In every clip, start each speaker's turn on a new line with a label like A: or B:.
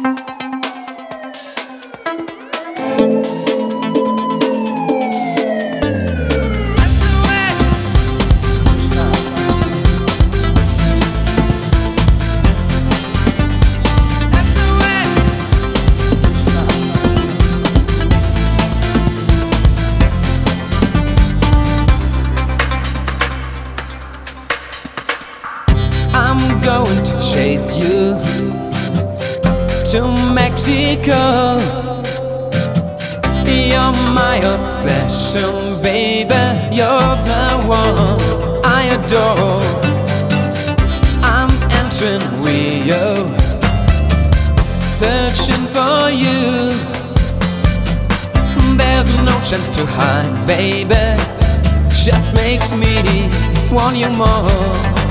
A: I'm going to chase you to Mexico. You're my obsession, baby. You're the one I adore. I'm entering Rio, searching for you. There's no chance to hide, baby. Just makes me want you more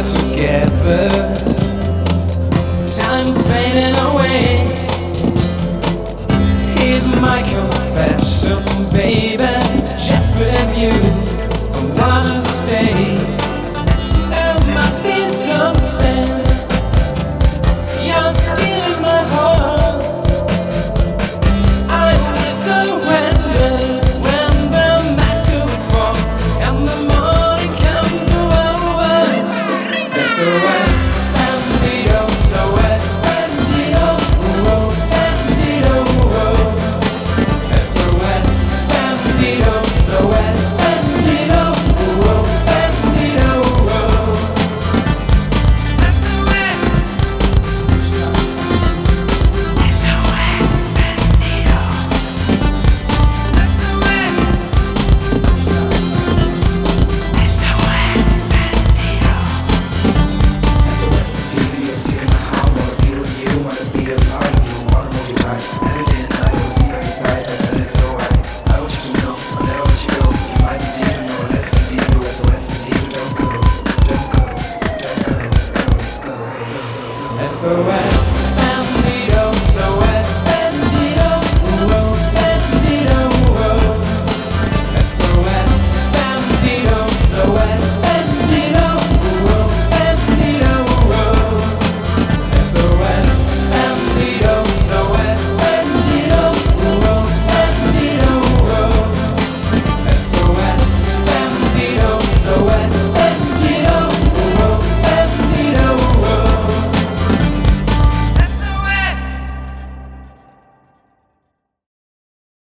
A: we are together, time's fading away. Here's my confession, baby. Just with you, I wanna stay.